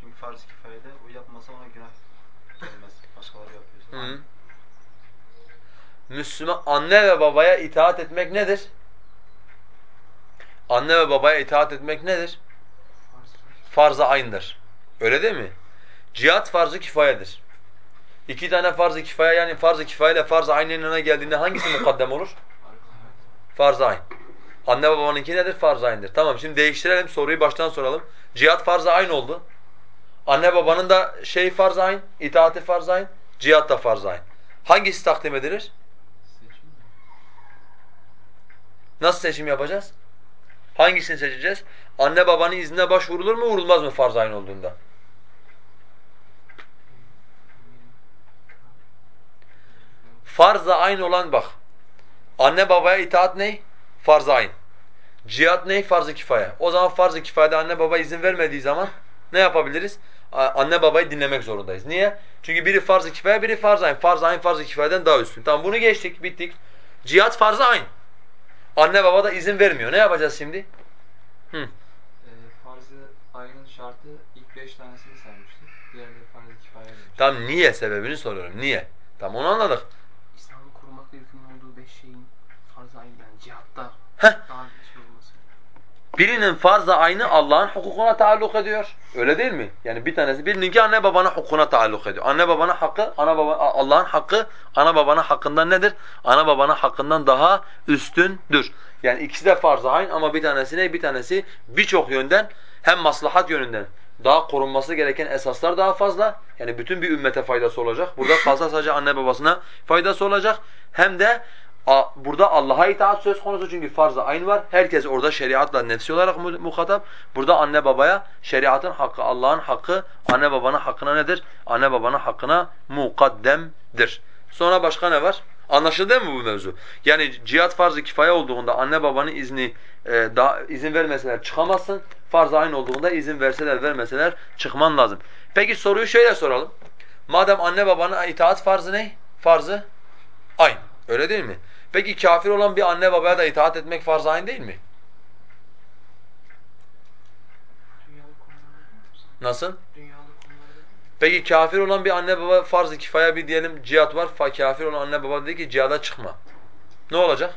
Çünkü farz-ı kifayede o yapmasa ona günah gelmez. Başkaları yapıyorsa. Hı. Müslüman anne ve babaya itaat etmek nedir? Anne ve babaya itaat etmek nedir? Farz-ı aynıdır. Öyle değil mi? Cihat farz-ı kifayedir. İki tane farz-ı kifaye yani farz-ı kifaye ile farz-ı geldiğinde hangisi mukaddem olur? Farz-ı. Anne babanınki nedir? Farz-ı aynıdır. Tamam şimdi değiştirelim soruyu baştan soralım. Cihat farz-ı oldu. Anne babanın da şey farz-ı ayn, itaati farz-ı cihat da farz-ı. Hangisi takdim edilir? Nasıl seçim yapacağız? Hangisini seçeceğiz? Anne babanın iznine başvurulur mu, vurulmaz mı farz ayn olduğunda? Farz-ı ayn olan bak. Anne babaya itaat ne? Farz-ı ayn. Cihat ne? Farz-ı kifaye. O zaman farz-ı kifayede anne baba izin vermediği zaman ne yapabiliriz? Anne babayı dinlemek zorundayız. Niye? Çünkü biri farz-ı kifaye, biri farz-ı ayn. Farz-ı ayn farz-ı kifayeden daha üstün. Tamam bunu geçtik, bittik. Cihat farz-ı ayn. Anne baba da izin vermiyor. Ne yapacağız şimdi? Hı. Ee, farzı ayının şartı ilk beş tanesini saymıştık. Diğerleri farz-ı kifaye demiş. Tamam niye sebebini soruyorum. Niye? Tamam onu anladık. İslam'ı korumakla yükümlü olduğu beş şeyin farz aynı yani cihatta Heh. daha. Birinin farz-ı aynı Allah'ın hukukuna taalluk ediyor. Öyle değil mi? Yani bir tanesi birininki anne babanın hukukuna taalluk ediyor. Anne babanın hakkı, ana baba Allah'ın hakkı ana babanın hakkından nedir? Ana babanın hakkından daha üstündür. Yani ikisi de farz-ı ayn ama bir tanesi ne? Bir tanesi birçok yönden hem maslahat yönünden daha korunması gereken esaslar daha fazla. Yani bütün bir ümmete faydası olacak. Burada fazla sadece anne babasına faydası olacak. Hem de burada Allah'a itaat söz konusu çünkü farz-ı ayn var. Herkes orada şeriatla nefsi olarak mu- muhatap. Burada anne babaya şeriatın hakkı, Allah'ın hakkı anne babanın hakkına nedir? Anne babanın hakkına mukaddemdir. Sonra başka ne var? Anlaşıldı değil mi bu mevzu? Yani cihat farz-ı kifaye olduğunda anne babanın izni e, daha izin vermeseler çıkamazsın. Farz-ı ayn olduğunda izin verseler vermeseler çıkman lazım. Peki soruyu şöyle soralım. Madem anne babanın itaat farzı ne? Farzı ayn. Öyle değil mi? Peki kafir olan bir anne babaya da itaat etmek farz-ı ayn değil mi? Nasıl? Peki kafir olan bir anne baba farz-ı kifaya bir diyelim cihat var. Fa kafir olan anne baba dedi ki cihada çıkma. Ne olacak?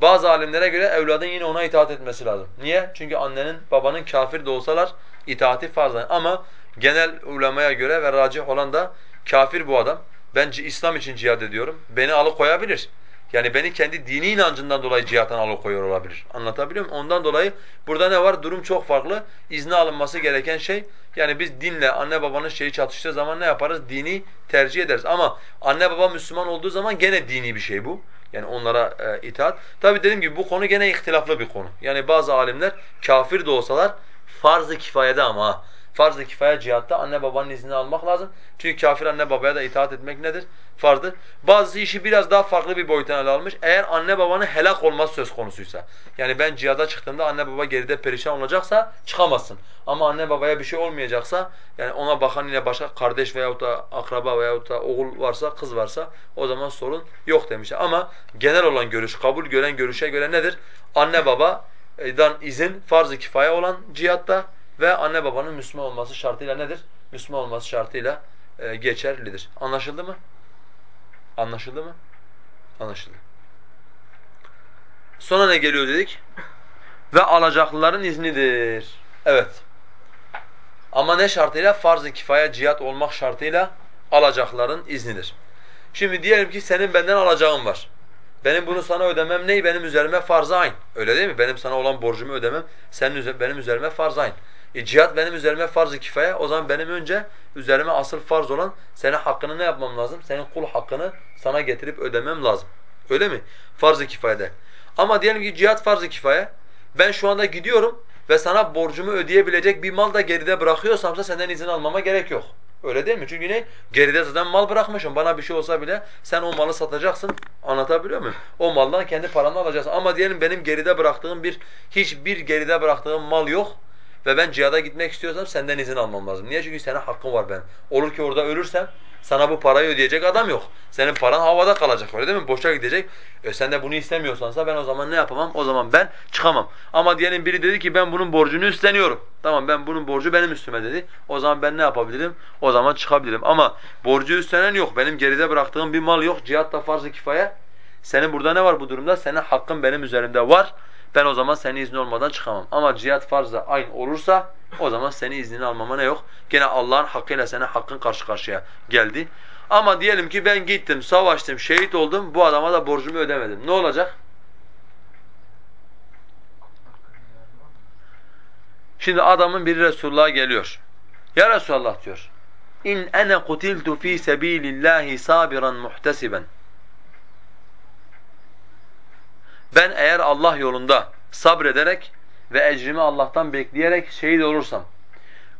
Bazı alimlere göre evladın yine ona itaat etmesi lazım. Niye? Çünkü annenin, babanın kafir de olsalar itaati farz. Ama genel ulemaya göre ve racih olan da kafir bu adam. Ben İslam için cihad ediyorum. Beni alıkoyabilir. Yani beni kendi dini inancından dolayı cihattan alıkoyuyor olabilir. Anlatabiliyor muyum? Ondan dolayı burada ne var? Durum çok farklı. İzni alınması gereken şey yani biz dinle anne babanın şeyi çatıştığı zaman ne yaparız? Dini tercih ederiz. Ama anne baba Müslüman olduğu zaman gene dini bir şey bu. Yani onlara e, itaat. Tabi dediğim gibi bu konu gene ihtilaflı bir konu. Yani bazı alimler kafir de olsalar farz-ı kifayede ama. Farz-ı kifaye cihatta anne babanın iznini almak lazım. Çünkü kafir anne babaya da itaat etmek nedir? Farzdır. Bazısı işi biraz daha farklı bir boyutuna ele almış. Eğer anne babanın helak olması söz konusuysa. Yani ben cihada çıktığımda anne baba geride perişan olacaksa çıkamazsın. Ama anne babaya bir şey olmayacaksa yani ona bakan yine başka kardeş veyahut da akraba veyahut da oğul varsa, kız varsa o zaman sorun yok demişler. Ama genel olan görüş, kabul gören görüşe göre nedir? Anne babadan izin farz-ı kifaye olan cihatta ve anne babanın Müslüman olması şartıyla nedir? Müslüman olması şartıyla e, geçerlidir. Anlaşıldı mı? Anlaşıldı mı? Anlaşıldı. Sonra ne geliyor dedik? Ve alacaklıların iznidir. Evet. Ama ne şartıyla? Farz-ı kifaya cihat olmak şartıyla alacakların iznidir. Şimdi diyelim ki senin benden alacağın var. Benim bunu sana ödemem ney? Benim üzerime farz-ı ayn. Öyle değil mi? Benim sana olan borcumu ödemem senin üzerine, benim üzerime farz-ı ayn. E cihat benim üzerime farz-ı kifaya. O zaman benim önce üzerime asıl farz olan senin hakkını ne yapmam lazım? Senin kul hakkını sana getirip ödemem lazım. Öyle mi? Farz-ı kifayede. Ama diyelim ki cihat farz-ı kifaya. Ben şu anda gidiyorum ve sana borcumu ödeyebilecek bir mal da geride bırakıyorsamsa senden izin almama gerek yok. Öyle değil mi? Çünkü ne? Geride zaten mal bırakmışım. Bana bir şey olsa bile sen o malı satacaksın. Anlatabiliyor muyum? O maldan kendi paranı alacaksın. Ama diyelim benim geride bıraktığım bir, hiçbir geride bıraktığım mal yok ve ben cihada gitmek istiyorsam senden izin almam lazım. Niye? Çünkü senin hakkın var benim. Olur ki orada ölürsem sana bu parayı ödeyecek adam yok. Senin paran havada kalacak öyle değil mi? Boşa gidecek. E sen de bunu istemiyorsansa ben o zaman ne yapamam? O zaman ben çıkamam. Ama diyelim biri dedi ki ben bunun borcunu üstleniyorum. Tamam ben bunun borcu benim üstüme dedi. O zaman ben ne yapabilirim? O zaman çıkabilirim. Ama borcu üstlenen yok. Benim geride bıraktığım bir mal yok. Cihat da farz-ı kifaya. Senin burada ne var bu durumda? Senin hakkın benim üzerimde var. Ben o zaman senin izni olmadan çıkamam. Ama cihat farzda aynı olursa o zaman senin iznini almama ne yok? Gene Allah'ın hakkıyla senin hakkın karşı karşıya geldi. Ama diyelim ki ben gittim, savaştım, şehit oldum, bu adama da borcumu ödemedim. Ne olacak? Şimdi adamın biri Resulullah'a geliyor. Ya Resulallah diyor. İn ene kutiltu fi sabilillahi sabiran muhtesiben. Ben eğer Allah yolunda sabrederek ve ecrimi Allah'tan bekleyerek şehit olursam,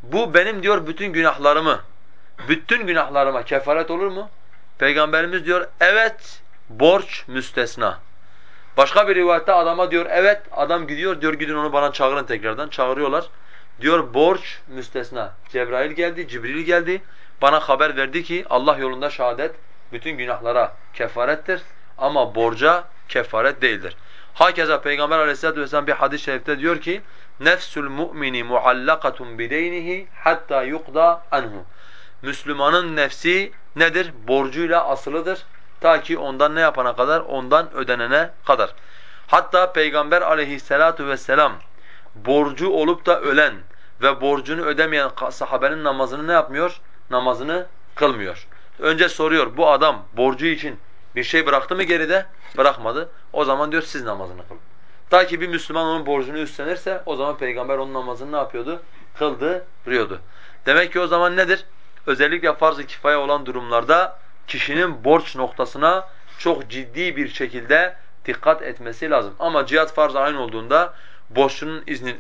bu benim diyor bütün günahlarımı, bütün günahlarıma kefaret olur mu? Peygamberimiz diyor, evet, borç müstesna. Başka bir rivayette adama diyor, evet, adam gidiyor, diyor gidin onu bana çağırın tekrardan, çağırıyorlar. Diyor borç müstesna. Cebrail geldi, Cibril geldi, bana haber verdi ki Allah yolunda şehadet bütün günahlara kefarettir ama borca kefaret değildir. Hakeza Peygamber Aleyhisselatü vesselam bir hadis-i şerifte diyor ki nefsul mu'mini muallakatun bideynihi hatta yuqda anhu. Müslümanın nefsi nedir? Borcuyla asılıdır. Ta ki ondan ne yapana kadar? Ondan ödenene kadar. Hatta Peygamber aleyhissalatu vesselam borcu olup da ölen ve borcunu ödemeyen sahabenin namazını ne yapmıyor? Namazını kılmıyor. Önce soruyor bu adam borcu için bir şey bıraktı mı geride? Bırakmadı. O zaman diyor siz namazını kılın. Ta ki bir Müslüman onun borcunu üstlenirse o zaman peygamber onun namazını ne yapıyordu? Kıldırıyordu. Demek ki o zaman nedir? Özellikle farz-ı kifaya olan durumlarda kişinin borç noktasına çok ciddi bir şekilde dikkat etmesi lazım. Ama cihat farz aynı olduğunda borçlunun izni,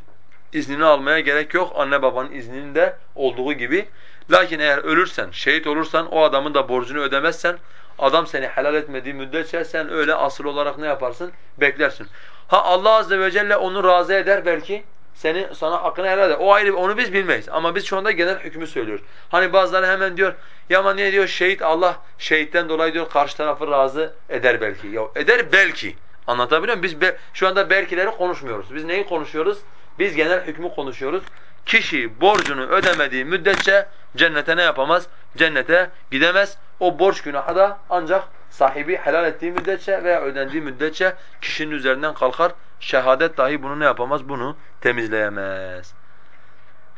iznini almaya gerek yok. Anne babanın izninin de olduğu gibi. Lakin eğer ölürsen, şehit olursan, o adamın da borcunu ödemezsen Adam seni helal etmediği müddetçe sen öyle asıl olarak ne yaparsın? Beklersin. Ha Allah azze ve celle onu razı eder belki. Seni sana hakkını helal eder. O ayrı onu biz bilmeyiz. Ama biz şu anda genel hükmü söylüyoruz. Hani bazıları hemen diyor ya ama niye diyor şehit Allah şehitten dolayı diyor karşı tarafı razı eder belki. Ya eder belki. Anlatabiliyor muyum? Biz be, şu anda belkileri konuşmuyoruz. Biz neyi konuşuyoruz? Biz genel hükmü konuşuyoruz. Kişi borcunu ödemediği müddetçe cennete ne yapamaz? Cennete gidemez. O borç günahı da ancak sahibi helal ettiği müddetçe veya ödendiği müddetçe kişinin üzerinden kalkar. Şehadet dahi bunu ne yapamaz? Bunu temizleyemez.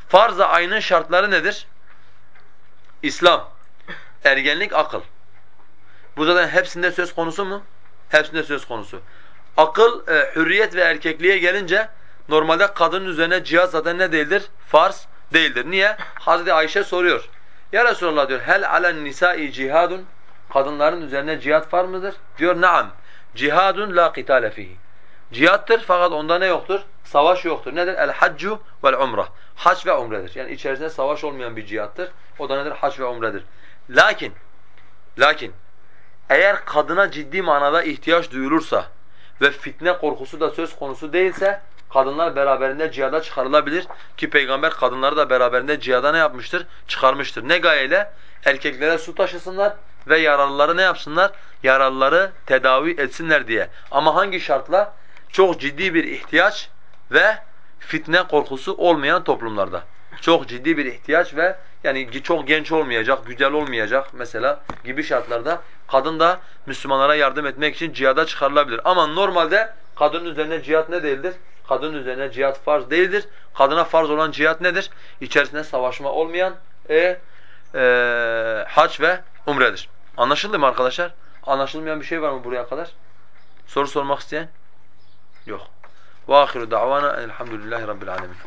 Farz-ı aynın şartları nedir? İslam, ergenlik, akıl. Bu zaten hepsinde söz konusu mu? Hepsinde söz konusu. Akıl, e, hürriyet ve erkekliğe gelince normalde kadının üzerine cihat zaten ne değildir? Farz değildir. Niye? Hazreti Ayşe soruyor. Ya Resulallah diyor, hel alen nisai cihadun? Kadınların üzerine cihat var mıdır? Diyor, naam. Cihadun la qitale fihi. Cihattır fakat onda ne yoktur? Savaş yoktur. Nedir? El haccu vel umrah. Hac ve umredir. Yani içerisinde savaş olmayan bir cihattır. O da nedir? Hac ve umredir. Lakin, lakin eğer kadına ciddi manada ihtiyaç duyulursa ve fitne korkusu da söz konusu değilse kadınlar beraberinde cihada çıkarılabilir ki peygamber kadınları da beraberinde cihada ne yapmıştır? Çıkarmıştır. Ne gayeyle? Erkeklere su taşısınlar ve yaralıları ne yapsınlar? Yaralıları tedavi etsinler diye. Ama hangi şartla? Çok ciddi bir ihtiyaç ve fitne korkusu olmayan toplumlarda. Çok ciddi bir ihtiyaç ve yani çok genç olmayacak, güzel olmayacak mesela gibi şartlarda kadın da Müslümanlara yardım etmek için cihada çıkarılabilir. Ama normalde kadının üzerine cihat ne değildir? Kadının üzerine cihat farz değildir. Kadına farz olan cihat nedir? İçerisinde savaşma olmayan e, e, hac ve umredir. Anlaşıldı mı arkadaşlar? Anlaşılmayan bir şey var mı buraya kadar? Soru sormak isteyen? Yok. وآخر دعوانا أن الحمد لله رب العالمين